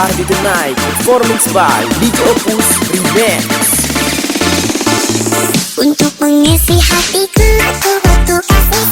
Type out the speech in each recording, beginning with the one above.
Party Tonight Performance by DJ Opus Remax Untuk mengisi hatiku Aku butuh kasih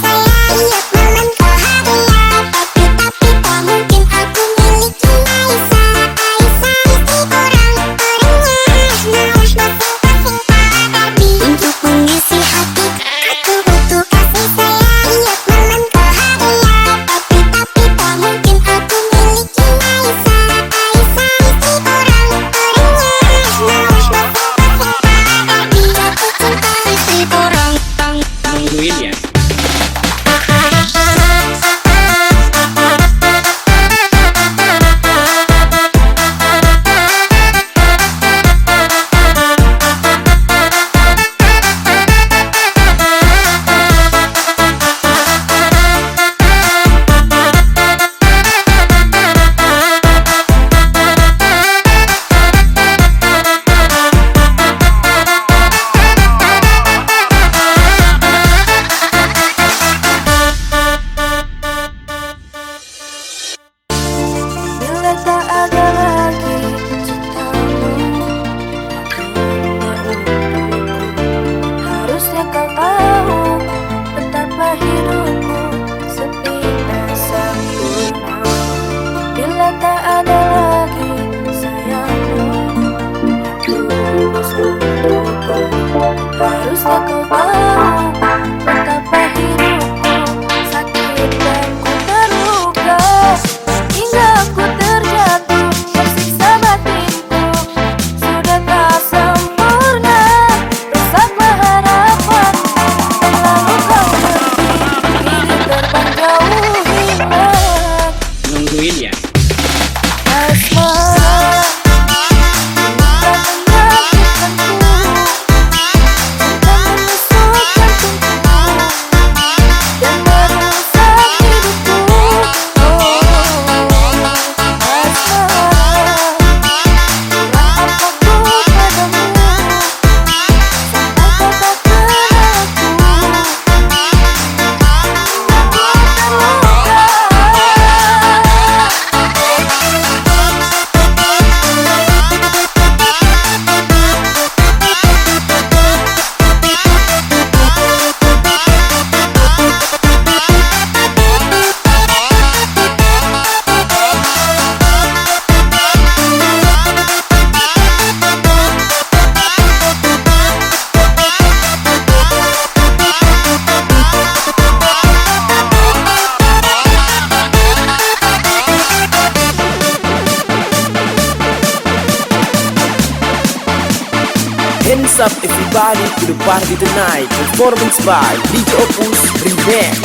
Night Performance by Big Opus Remix.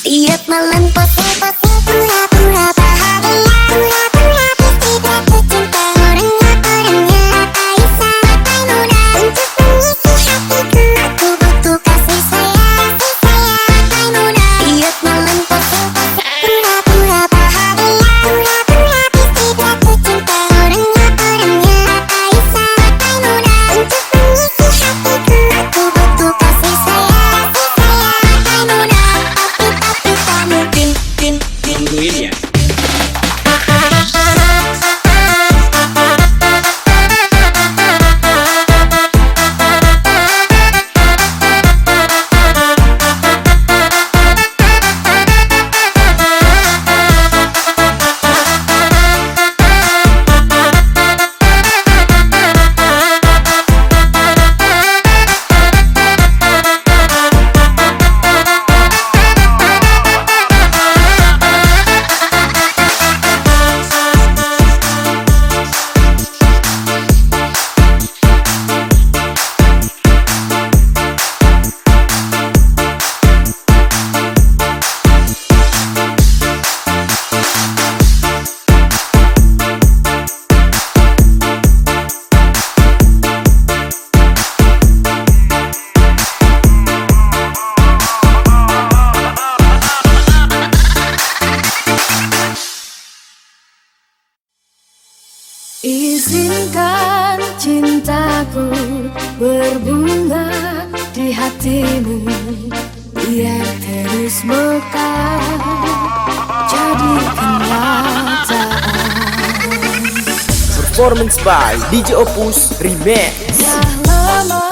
Tiap malam pose-pose pura-pura bahagia berbunga di hatimu. Biar terus mekar. Jadi kenyataan performance by DJ Opus Remix. Dah lama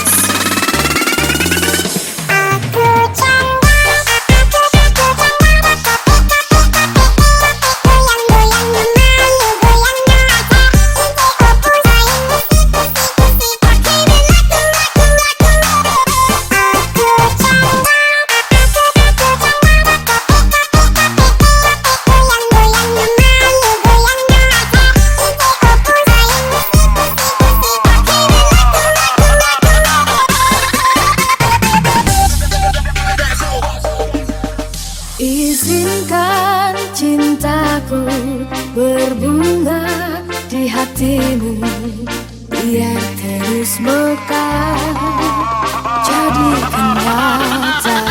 Izinkan cintaku berbunga di hatimu. Biar terus mekar. Jadi kenyataan.